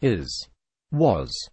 is, was.